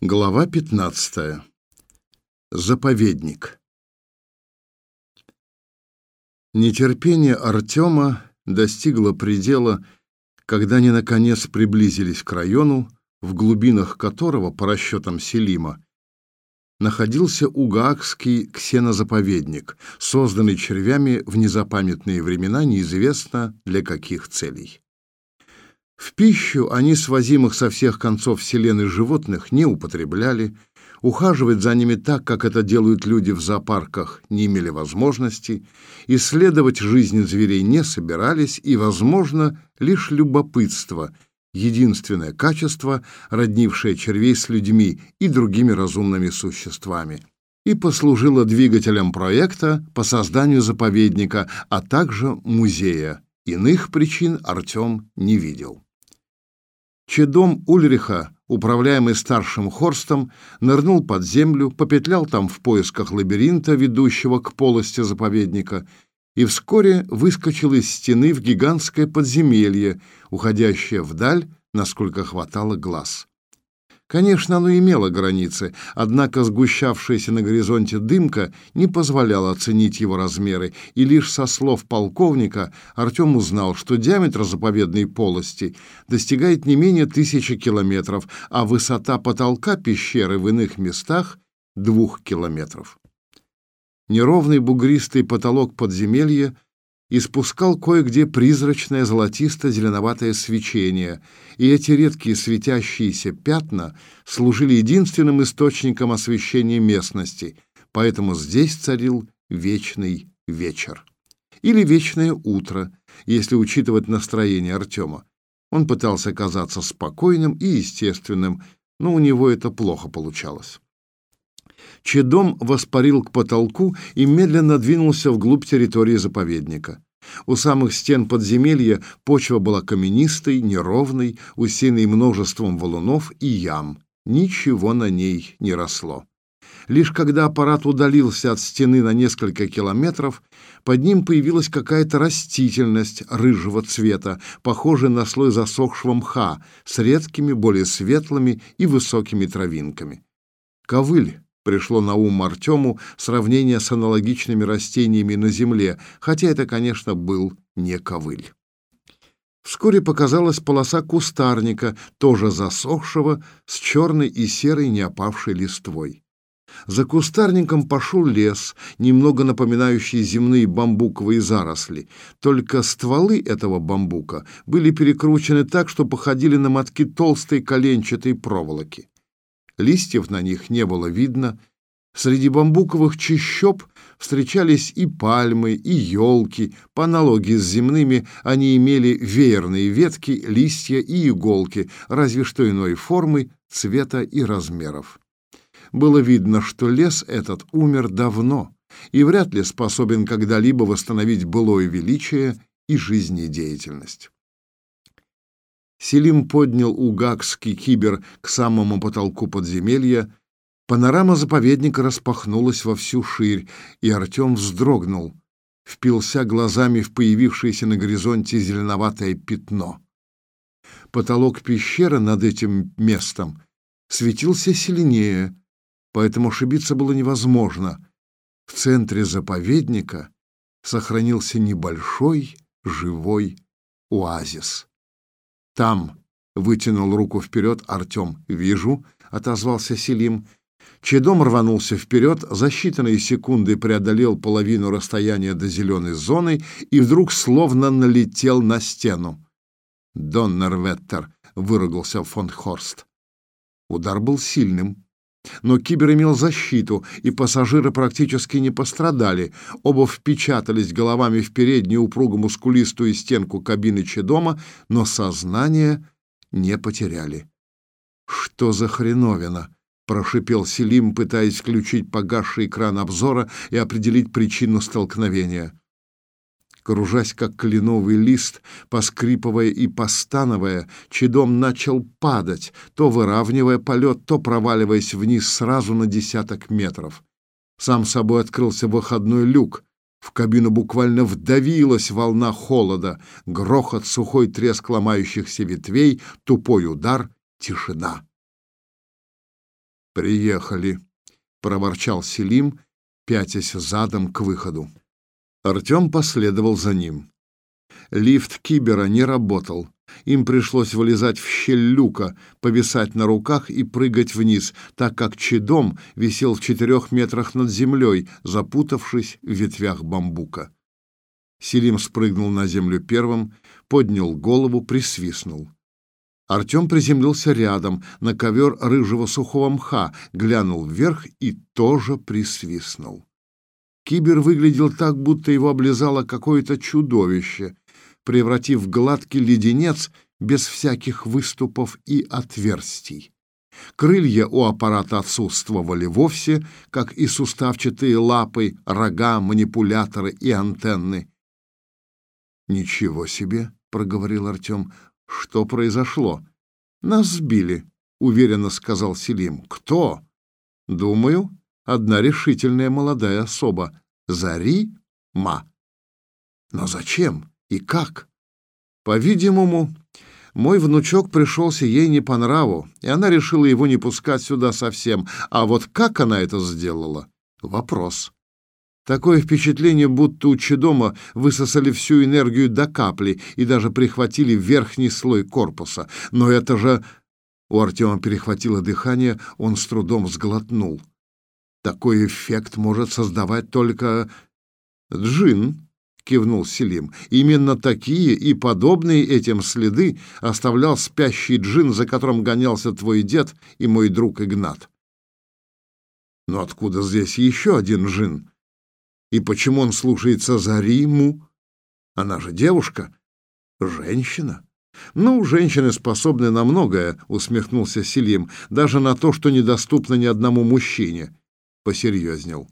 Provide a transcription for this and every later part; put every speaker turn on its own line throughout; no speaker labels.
Глава 15. Заповедник. Нетерпение Артема достигло предела, когда они наконец приблизились к району, в глубинах которого, по расчетам Селима, находился Угаагский ксенозаповедник, созданный червями в незапамятные времена неизвестно для каких целей. В пищу они свозимых со всех концов вселенной животных не употребляли, ухаживать за ними так, как это делают люди в зоопарках, не имели возможности, исследовать жизнь зверей не собирались и, возможно, лишь любопытство – единственное качество, роднившее червей с людьми и другими разумными существами – и послужило двигателем проекта по созданию заповедника, а также музея. Иных причин Артем не видел. Чедом Ульриха, управляемый старшим Хорстом, нырнул под землю, попетлял там в поисках лабиринта, ведущего к полости заповедника, и вскоре выскочил из стены в гигантское подземелье, уходящее вдаль, насколько хватало глаз. Конечно, оно имело границы, однако сгущавшаяся на горизонте дымка не позволяла оценить его размеры, и лишь со слов полковника Артем узнал, что диаметр заповедной полости достигает не менее тысячи километров, а высота потолка пещеры в иных местах — двух километров. Неровный бугристый потолок подземелья испускал кое-где призрачное золотисто-зеленоватое свечение, и эти редкие светящиеся пятна служили единственным источником освещения местности, поэтому здесь царил вечный вечер. Или вечное утро, если учитывать настроение Артема. Он пытался казаться спокойным и естественным, но у него это плохо получалось. Чедом воспарил к потолку и медленно двинулся вглубь территории заповедника. У самых стен подземелья почва была каменистой, неровной, усеянной множеством валунов и ям. Ничего на ней не росло. Лишь когда аппарат удалился от стены на несколько километров, под ним появилась какая-то растительность рыжего цвета, похожая на слой засохшего мха, с редкими, более светлыми и высокими травинками. Ковыль Пришло на ум Артему сравнение с аналогичными растениями на земле, хотя это, конечно, был не ковыль. Вскоре показалась полоса кустарника, тоже засохшего, с черной и серой неопавшей листвой. За кустарником пошел лес, немного напоминающий земные бамбуковые заросли, только стволы этого бамбука были перекручены так, что походили на мотки толстой коленчатой проволоки. Листьев на них не было видно. Среди бамбуковых чащоб встречались и пальмы, и елки. По аналогии с земными они имели веерные ветки, листья и иголки, разве что иной формы, цвета и размеров. Было видно, что лес этот умер давно и вряд ли способен когда-либо восстановить былое величие и жизнедеятельность. Селим поднял угакский кибер к самому потолку подземелья. Панорама заповедника распахнулась во всю ширь, и Артем вздрогнул, впился глазами в появившееся на горизонте зеленоватое пятно. Потолок пещеры над этим местом светился сильнее, поэтому ошибиться было невозможно. В центре заповедника сохранился небольшой живой оазис. Там, вытянул руку вперед Артем. Вижу, отозвался Селим. Чедом рванулся вперед, за считанные секунды преодолел половину расстояния до зеленой зоны и вдруг словно налетел на стену. «Доннерветтер!» — выругался фон Хорст. Удар был сильным. Но кибер имел защиту, и пассажиры практически не пострадали. Оба впечатались головами в переднюю упругую мускулистую стенку кабины Чедома, но сознание не потеряли. «Что за хреновина?» — прошипел Селим, пытаясь включить погасший экран обзора и определить причину столкновения кружась как кленовый лист, поскрипывая и постановая, Чедом начал падать, то выравнивая полет, то проваливаясь вниз сразу на десяток метров. Сам собой открылся выходной люк. В кабину буквально вдавилась волна холода, грохот, сухой треск ломающихся ветвей, тупой удар, тишина. «Приехали», — проворчал Селим, пятясь задом к выходу. Артем последовал за ним. Лифт Кибера не работал. Им пришлось вылезать в щель люка, повисать на руках и прыгать вниз, так как Чедом висел в четырех метрах над землей, запутавшись в ветвях бамбука. Селим спрыгнул на землю первым, поднял голову, присвистнул. Артем приземлился рядом, на ковер рыжего сухого мха, глянул вверх и тоже присвистнул. Кибер выглядел так, будто его облизало какое-то чудовище, превратив в гладкий леденец без всяких выступов и отверстий. Крылья у аппарата отсутствовали вовсе, как и суставчатые лапы, рога, манипуляторы и антенны. «Ничего себе!» — проговорил Артем. «Что произошло?» «Нас сбили», — уверенно сказал Селим. «Кто?» «Думаю, одна решительная молодая особа. Зари-ма». «Но зачем и как?» «По-видимому, мой внучок пришелся ей не по нраву, и она решила его не пускать сюда совсем. А вот как она это сделала — вопрос». Такое впечатление, будто у Чедома высосали всю энергию до капли и даже прихватили верхний слой корпуса. Но это же... У Артема перехватило дыхание, он с трудом сглотнул. Такой эффект может создавать только джин, кивнул Селим. Именно такие и подобные этим следы оставлял спящий джин, за которым гонялся твой дед и мой друг Игнат. Но откуда здесь еще один джин? И почему он слушается за Риму? Она же девушка, женщина. Ну, женщины способны на многое, усмехнулся Селим, даже на то, что недоступно ни одному мужчине. Посерьезнел.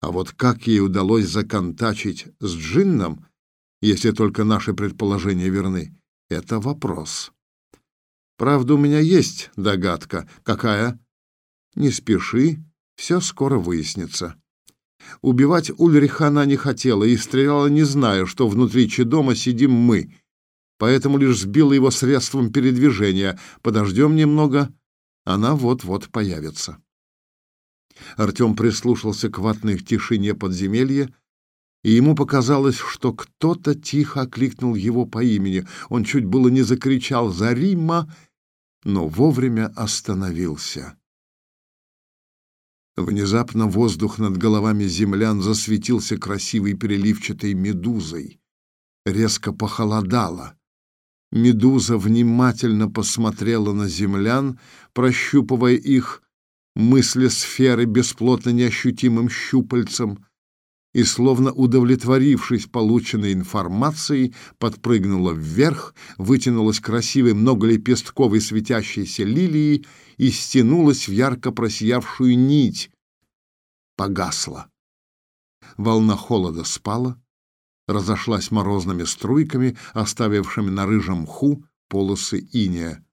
А вот как ей удалось законтачить с джинном, если только наши предположения верны, это вопрос. Правда, у меня есть догадка. Какая? Не спеши, все скоро выяснится. Убивать Ульриха она не хотела и стреляла, не зная, что внутри Чедома сидим мы, поэтому лишь сбила его средством передвижения. Подождем немного, она вот-вот появится. Артем прислушался к ватной тишине подземелья, и ему показалось, что кто-то тихо окликнул его по имени. Он чуть было не закричал «За Рима!», но вовремя остановился. Внезапно воздух над головами землян засветился красивой переливчатой медузой. Резко похолодало. Медуза внимательно посмотрела на землян, прощупывая их мысли сферы бесплотно неощутимым щупальцем, и, словно удовлетворившись полученной информацией, подпрыгнула вверх, вытянулась красивой многолепестковой светящейся лилией и стянулась в ярко просиявшую нить. Погасла. Волна холода спала, разошлась морозными струйками, оставившими на рыжем мху полосы иния.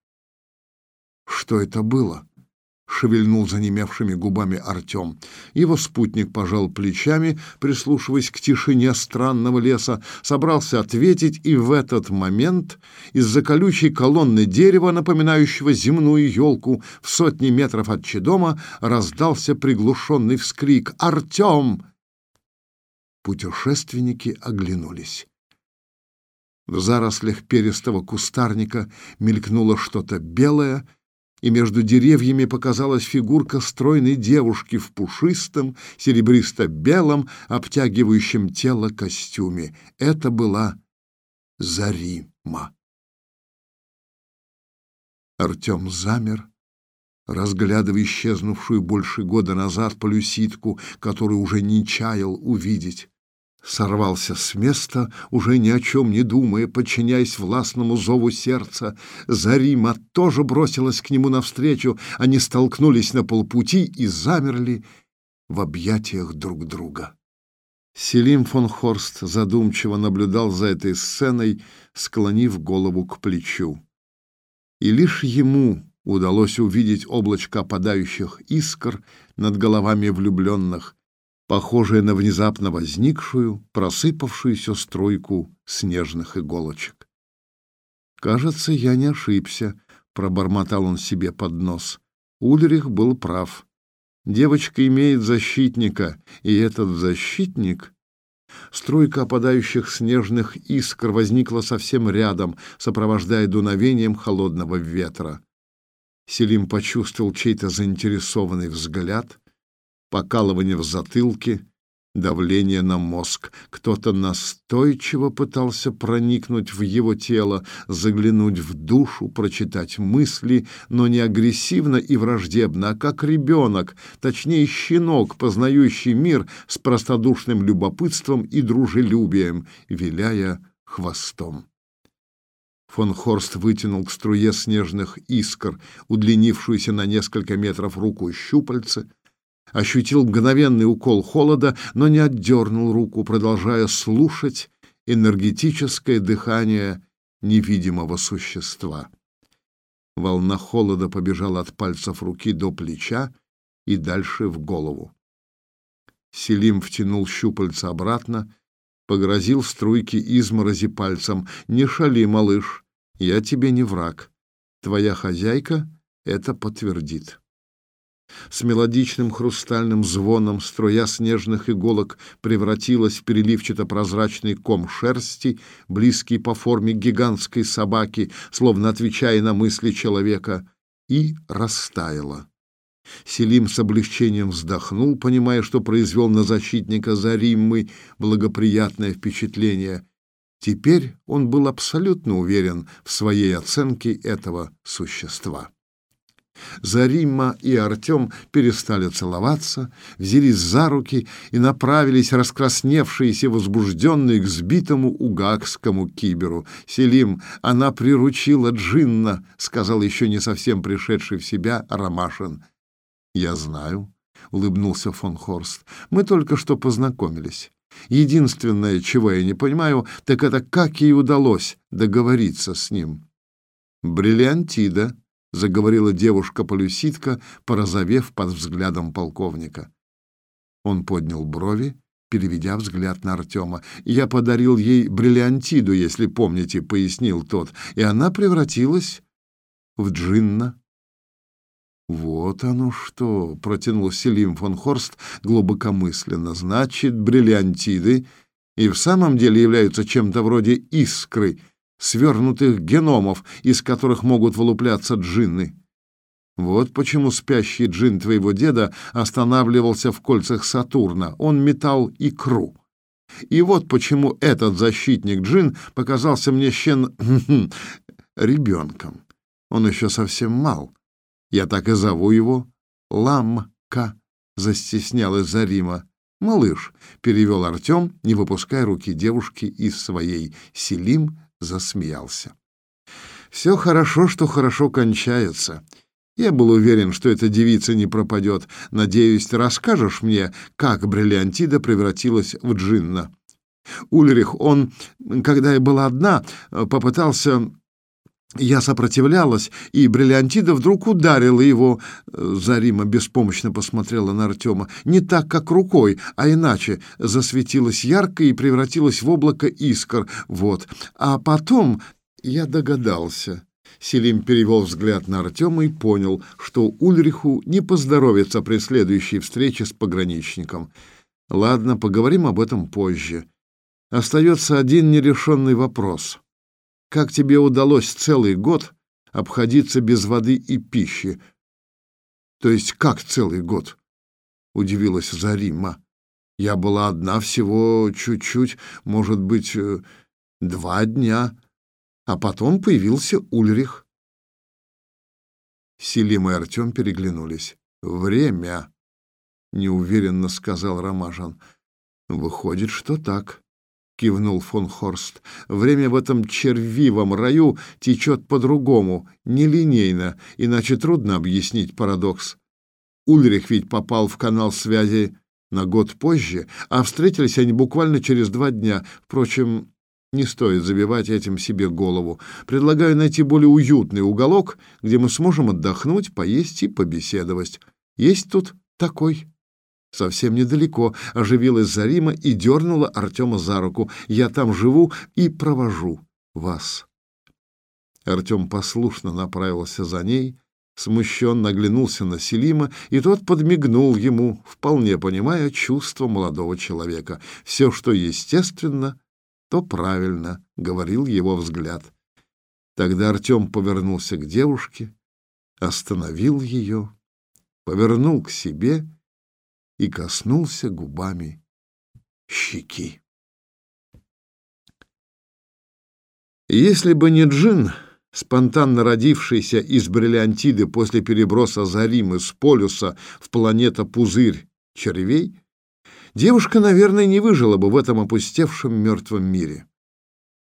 Что это было? Шевельнул занемевшими губами Артем. Его спутник пожал плечами, прислушиваясь к тишине странного леса, собрался ответить, и в этот момент из-за колючей колонны дерева, напоминающего земную елку в сотни метров от Чедома, раздался приглушенный вскрик «Артем!». Путешественники оглянулись. В зарослях перистого кустарника мелькнуло что-то белое, и между деревьями показалась фигурка стройной девушки в пушистом, серебристо-белом, обтягивающем тело костюме. Это была Зарима. Артем замер, разглядывая исчезнувшую больше года назад полюситку, которую уже не чаял увидеть сорвался с места, уже ни о чем не думая, подчиняясь властному зову сердца. Зарима тоже бросилась к нему навстречу, они столкнулись на полпути и замерли в объятиях друг друга. Селим фон Хорст задумчиво наблюдал за этой сценой, склонив голову к плечу. И лишь ему удалось увидеть облачко опадающих искр над головами влюбленных, похожая на внезапно возникшую, просыпавшуюся струйку снежных иголочек. «Кажется, я не ошибся», — пробормотал он себе под нос. Ульрих был прав. Девочка имеет защитника, и этот защитник... Струйка опадающих снежных искр возникла совсем рядом, сопровождая дуновением холодного ветра. Селим почувствовал чей-то заинтересованный взгляд, покалывание в затылке, давление на мозг. Кто-то настойчиво пытался проникнуть в его тело, заглянуть в душу, прочитать мысли, но не агрессивно и враждебно, а как ребенок, точнее щенок, познающий мир с простодушным любопытством и дружелюбием, виляя хвостом. Фон Хорст вытянул к струе снежных искр, удлинившуюся на несколько метров руку щупальца, ощутил мгновенный укол холода, но не отдернул руку, продолжая слушать энергетическое дыхание невидимого существа. Волна холода побежала от пальцев руки до плеча и дальше в голову. Селим втянул щупальца обратно, погрозил струйки изморози пальцем. «Не шали, малыш, я тебе не враг. Твоя хозяйка это подтвердит». С мелодичным хрустальным звоном струя снежных иголок превратилась в переливчато-прозрачный ком шерсти, близкий по форме гигантской собаки, словно отвечая на мысли человека, и растаяла. Селим с облегчением вздохнул, понимая, что произвел на защитника Зариммы благоприятное впечатление. Теперь он был абсолютно уверен в своей оценке этого существа. Зарима и Артем перестали целоваться, взялись за руки и направились раскрасневшиеся возбужденные к сбитому угакскому киберу. «Селим, она приручила Джинна», — сказал еще не совсем пришедший в себя Ромашин. «Я знаю», — улыбнулся фон Хорст. «Мы только что познакомились. Единственное, чего я не понимаю, так это как ей удалось договориться с ним». «Бриллиантида», заговорила девушка-полюситка, порозовев под взглядом полковника. Он поднял брови, переведя взгляд на Артема. «Я подарил ей бриллиантиду, если помните», — пояснил тот, «и она превратилась в джинна». «Вот оно что!» — протянул Селим фон Хорст глубокомысленно. «Значит, бриллиантиды и в самом деле являются чем-то вроде искры, свернутых геномов, из которых могут вылупляться джинны. Вот почему спящий джин твоего деда останавливался в кольцах Сатурна. Он метал икру. И вот почему этот защитник джин показался мне щен... ребенком. Он еще совсем мал. Я так и зову его Ламка, застеснялась Зарима. «Малыш», — перевел Артем, не выпуская руки девушки из своей. Селим засмеялся. «Все хорошо, что хорошо кончается. Я был уверен, что эта девица не пропадет. Надеюсь, ты расскажешь мне, как бриллиантида превратилась в джинна». Ульрих, он, когда я была одна, попытался я сопротивлялась, и бриллиантида вдруг ударила его. Зарима беспомощно посмотрела на Артема. Не так, как рукой, а иначе. Засветилась ярко и превратилась в облако искр. Вот. А потом я догадался. Селим перевел взгляд на Артема и понял, что Ульриху не поздоровится при следующей встрече с пограничником. Ладно, поговорим об этом позже. Остается один нерешенный вопрос — как тебе удалось целый год обходиться без воды и пищи? То есть как целый год? Удивилась Зарима. Я была одна всего чуть-чуть, может быть, э, два дня, а потом появился Ульрих. Селим и Артем переглянулись. «Время», — неуверенно сказал Ромажан. «Выходит, что так». — кивнул фон Хорст. «Время в этом червивом раю течет по-другому, нелинейно, иначе трудно объяснить парадокс. Ульрих ведь попал в канал связи на год позже, а встретились они буквально через два дня. Впрочем, не стоит забивать этим себе голову. Предлагаю найти более уютный уголок, где мы сможем отдохнуть, поесть и побеседовать. Есть тут такой?» Совсем недалеко, оживилась Зарима и дернула Артема за руку. «Я там живу и провожу вас». Артем послушно направился за ней, смущенно оглянулся на Селима, и тот подмигнул ему, вполне понимая чувство молодого человека. «Все, что естественно, то правильно», — говорил его взгляд. Тогда Артем повернулся к девушке, остановил ее, повернул к себе и коснулся губами щеки. Если бы не джин, спонтанно родившийся из бриллиантиды после переброса Заримы с полюса в планета-пузырь червей, девушка, наверное, не выжила бы в этом опустевшем мертвом мире.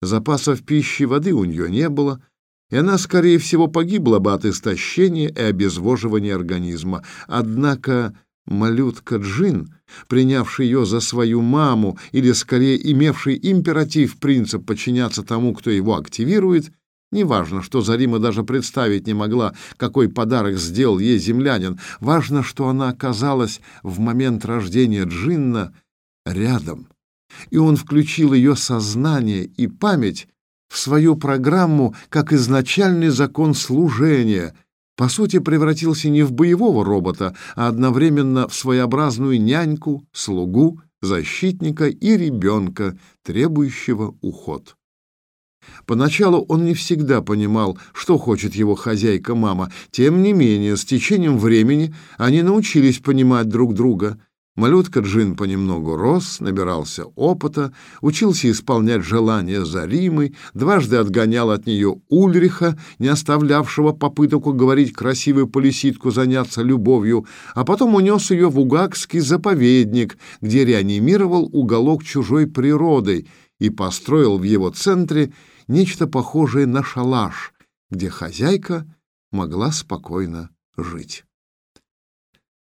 Запасов пищи и воды у нее не было, и она, скорее всего, погибла бы от истощения и обезвоживания организма. Однако малютка Джин, принявший ее за свою маму, или, скорее, имевший императив принцип подчиняться тому, кто его активирует, неважно, что Зарима даже представить не могла, какой подарок сделал ей землянин, важно, что она оказалась в момент рождения Джинна рядом, и он включил ее сознание и память в свою программу как изначальный закон служения, по сути превратился не в боевого робота, а одновременно в своеобразную няньку, слугу, защитника и ребенка, требующего уход. Поначалу он не всегда понимал, что хочет его хозяйка-мама. Тем не менее, с течением времени они научились понимать друг друга. Малютка Джин понемногу рос, набирался опыта, учился исполнять желания Заримы, дважды отгонял от нее Ульриха, не оставлявшего попыток уговорить красивую полиситку заняться любовью, а потом унес ее в Угакский заповедник, где реанимировал уголок чужой природы и построил в его центре нечто похожее на шалаш, где хозяйка могла спокойно жить.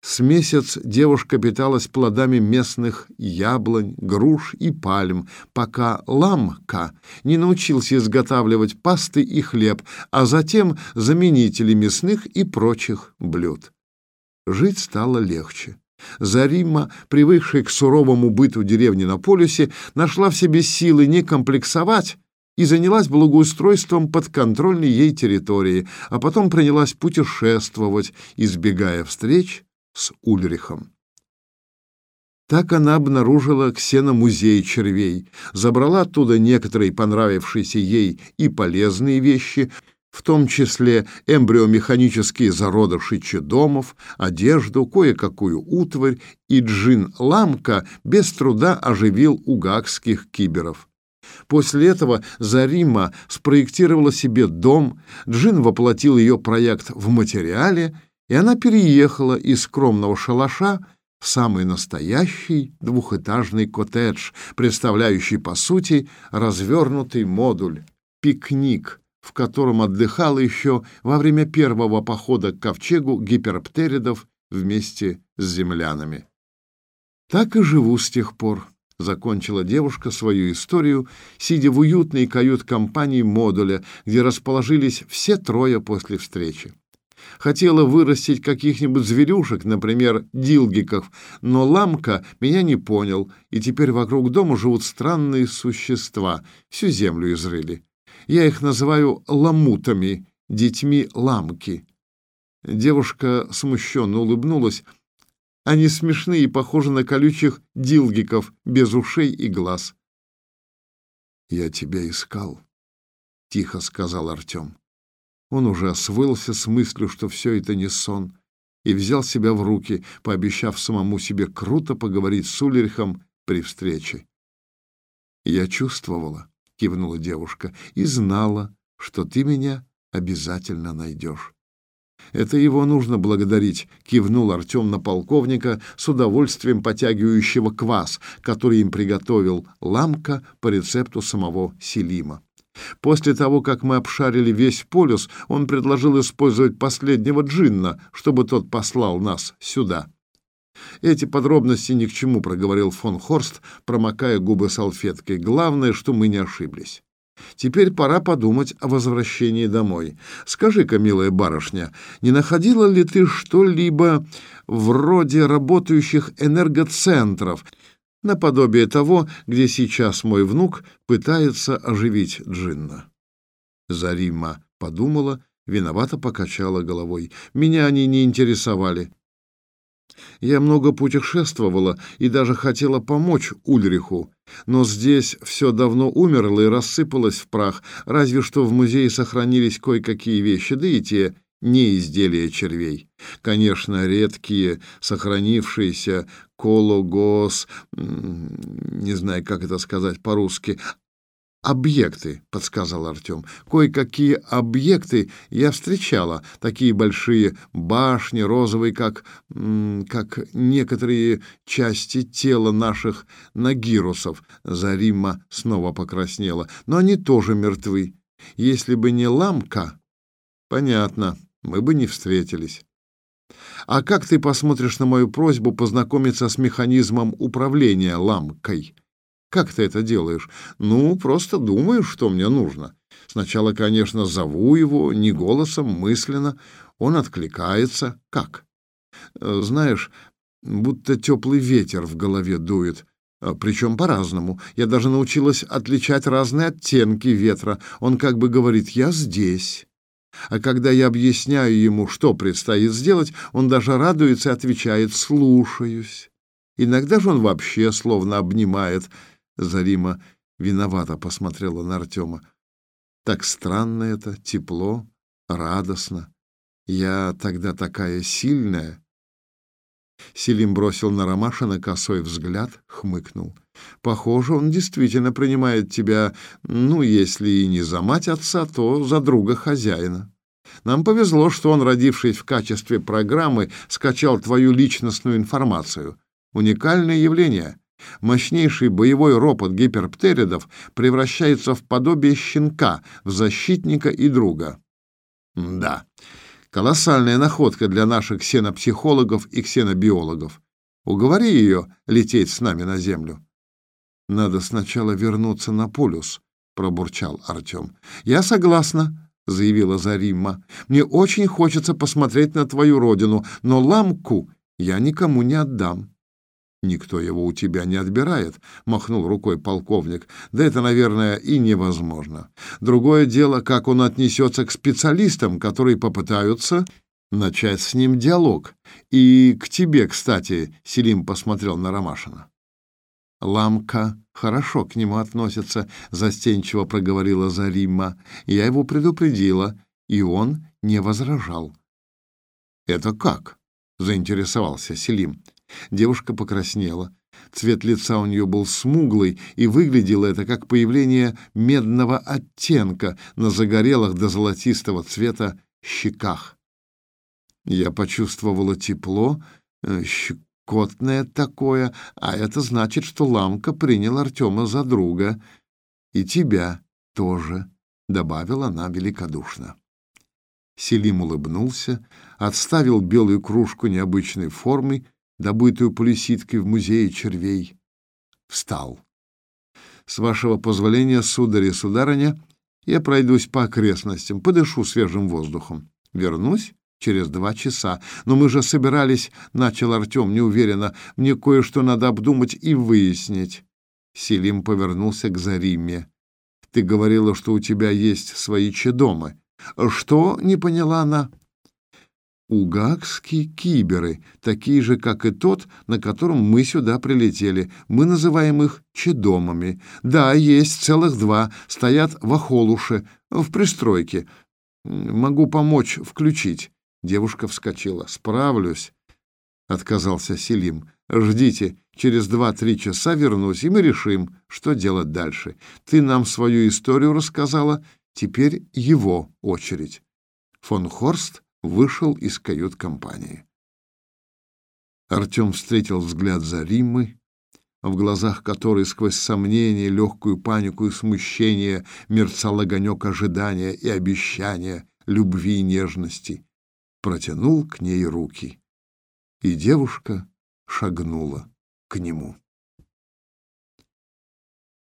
С месяц девушка питалась плодами местных яблонь, груш и пальм, пока ламка не научился изготавливать пасты и хлеб, а затем заменители мясных и прочих блюд. Жить стало легче. Зарима, привыкшая к суровому быту деревни на полюсе, нашла в себе силы не комплексовать и занялась благоустройством подконтрольной ей территории, а потом принялась путешествовать, избегая встреч с Ульрихом. Так она обнаружила ксеномузей червей, забрала оттуда некоторые понравившиеся ей и полезные вещи, в том числе эмбриомеханические зародыши чедомов, одежду, кое-какую утварь, и Джин-ламка без труда оживил угакских киберов. После этого Зарима спроектировала себе дом, Джин воплотил ее проект в материале — и она переехала из скромного шалаша в самый настоящий двухэтажный коттедж, представляющий, по сути, развернутый модуль, пикник, в котором отдыхала еще во время первого похода к ковчегу гиперптеридов вместе с землянами. Так и живу с тех пор, закончила девушка свою историю, сидя в уютной кают-компании модуля, где расположились все трое после встречи. Хотела вырастить каких-нибудь зверюшек, например, дилгиков, но ламка меня не понял, и теперь вокруг дома живут странные существа, всю землю изрыли. Я их называю ламутами, детьми ламки. Девушка смущенно улыбнулась. Они смешные и похожи на колючих дилгиков, без ушей и глаз. «Я тебя искал», — тихо сказал Артем. Он уже освоился с мыслью, что все это не сон, и взял себя в руки, пообещав самому себе круто поговорить с Ульрихом при встрече. «Я чувствовала», — кивнула девушка, — «и знала, что ты меня обязательно найдешь». «Это его нужно благодарить», — кивнул Артем на полковника, с удовольствием потягивающего квас, который им приготовил ламка по рецепту самого Селима. После того, как мы обшарили весь полюс, он предложил использовать последнего джинна, чтобы тот послал нас сюда. Эти подробности ни к чему, проговорил фон Хорст, промокая губы салфеткой. Главное, что мы не ошиблись. Теперь пора подумать о возвращении домой. Скажи-ка, милая барышня, не находила ли ты что-либо вроде работающих энергоцентров, наподобие того, где сейчас мой внук пытается оживить Джинна. Зарима подумала виновато покачала головой. Меня они не интересовали. Я много путешествовала и даже хотела помочь Ульриху, но здесь все давно умерло и рассыпалось в прах, разве что в музее сохранились кое-какие вещи, да и те не изделия червей. Конечно, редкие, сохранившиеся кологос, не знаю, как это сказать по-русски, объекты, подсказал Артем. Кое-какие объекты я встречала, такие большие башни, розовые, как как некоторые части тела наших нагирусов. Зарима снова покраснела. Но они тоже мертвы. Если бы не ламка, понятно, мы бы не встретились. А как ты посмотришь на мою просьбу познакомиться с механизмом управления ламкой? Как ты это делаешь? Ну, просто думаю, что мне нужно. Сначала, конечно, зову его, не голосом, мысленно. Он откликается. Как? Э, знаешь, будто теплый ветер в голове дует. Э, Причем по-разному. Я даже научилась отличать разные оттенки ветра. Он как бы говорит «я здесь». А когда я объясняю ему, что предстоит сделать, он даже радуется и отвечает «слушаюсь». Иногда же он вообще словно обнимает – Зарима виновато посмотрела на Артема. Так странно это, тепло, радостно. Я тогда такая сильная. Селим бросил на Ромашина косой взгляд, хмыкнул. Похоже, он действительно принимает тебя, ну, если и не за мать отца, то за друга хозяина. Нам повезло, что он, родившись в качестве программы, скачал твою личностную информацию. Уникальное явление. Мощнейший боевой ропот гиперптеридов превращается в подобие щенка, в защитника и друга. Да, колоссальная находка для наших ксенопсихологов и ксенобиологов. Уговори ее лететь с нами на Землю. Надо сначала вернуться на полюс, пробурчал Артем. Я согласна, заявила Заримма. Мне очень хочется посмотреть на твою родину, но ламку я никому не отдам. Никто его у тебя не отбирает, махнул рукой полковник. Да это, наверное, и невозможно. Другое дело, как он отнесется к специалистам, которые попытаются начать с ним диалог. И к тебе, кстати, Селим посмотрел на Ромашина. Ламка хорошо к нему относится, застенчиво проговорила Заримма. Я его предупредила, и он не возражал. Это как? заинтересовался Селим. Девушка покраснела. Цвет лица у нее был смуглый, и выглядело это как появление медного оттенка на загорелых до золотистого цвета щеках. Я почувствовала тепло, э, щекотное такое, а это значит, что Ламка принял Артема за друга. И тебя тоже, — добавила она великодушно. Селим улыбнулся, отставил белую кружку необычной формы добытую полиситкой в музее червей, встал. С вашего позволения, сударь и сударыня, я пройдусь по окрестностям, подышу свежим воздухом. Вернусь через два часа. Но мы же собирались, — начал Артем неуверенно, — мне кое-что надо обдумать и выяснить. Селим повернулся к Зариме. Ты говорила, что у тебя есть свои чедомы. Что? — не поняла она угакские киберы, такие же, как и тот, на котором мы сюда прилетели. Мы называем их чедомами. Да, есть целых два, стоят в Ахолуше, в пристройке. Могу помочь включить. Девушка вскочила. Справлюсь, отказался Селим. Ждите, через два-три часа вернусь, и мы решим, что делать дальше. Ты нам свою историю рассказала, теперь его очередь. Фон Хорст вышел из кают-компании. Артем встретил взгляд Заримы, в глазах которой сквозь сомнение, легкую панику и смущение мерцал огонек ожидания и обещания, любви и нежности. Протянул к ней руки, и девушка шагнула к нему.